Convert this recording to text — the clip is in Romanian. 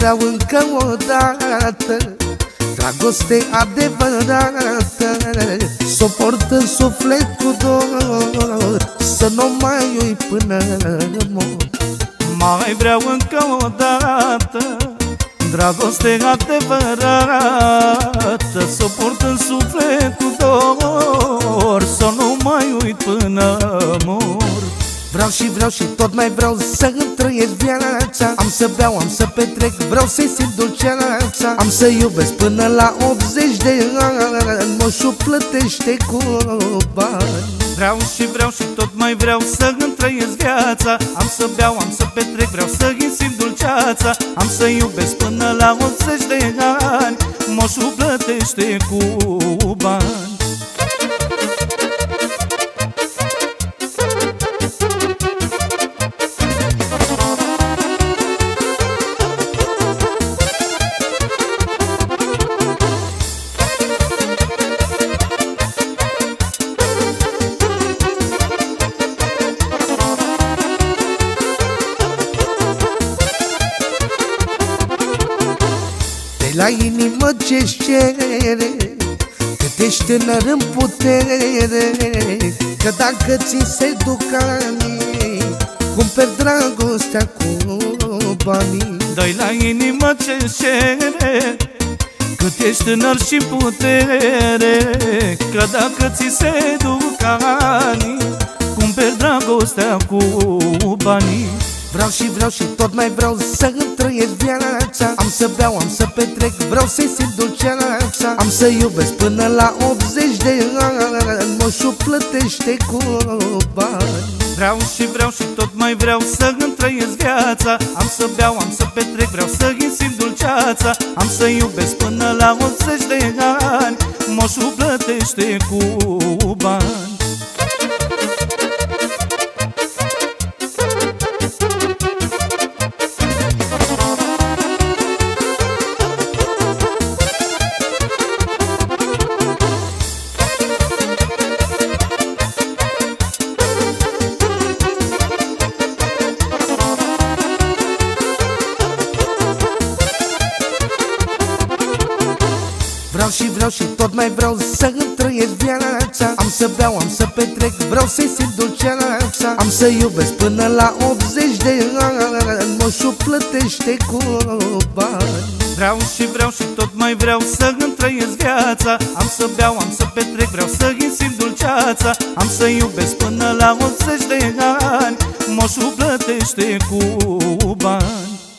vreau încă o dată Dragoste adevărată. S-o port în suflet cu dor Să nu mai uit până mor. Mai vreau încă o dată Dragoste adevărată. S-o port în suflet cu dor Vreau și vreau și tot mai vreau să îmi trăiesc viața. Am să beau, am să petrec, vreau să-i simt dulceața. Am să iubesc până la 80 de ani. Moșul plătește cu bani. Vreau și vreau și tot mai vreau să îmi trăiesc viața. Am să beau, am să petrec, vreau să-i simt dulceața. Am să iubesc până la 80 de ani. Moșul plătește cu bani De la inimă ce-ți cere Cât ești tânăr în putere Că dacă ți se duc anii Cumperi dragostea cu banii. Dă-i la inimă ce cere Cât ești tânăr și putere Că dacă ți se duc ani Cumperi dragostea cu banii Vreau și vreau și tot mai vreau să îmi trăiesc viața. Am să beau, am să petrec, vreau să-i simt dulceața. Am să iubesc până la 80 de ani. Moșul plătește cu bani. Vreau și vreau și tot mai vreau să îmi trăiesc viața. Am să beau, am să petrec, vreau să-i simt dulceața. Am să iubesc până la 80 de ani. Moșul plătește cu bani Vreau și vreau și tot mai vreau să îmi trăiesc viața. Am să beau, am să petrec, vreau să-i simt dulceața. Am să iubesc până la 80 de ani. Moșul plătește cu bani. Vreau și vreau și tot mai vreau să îmi trăiesc viața. Am să beau, am să petrec, vreau să-i simt dulceața. Am să iubesc până la 80 de ani. Moșul plătește cu bani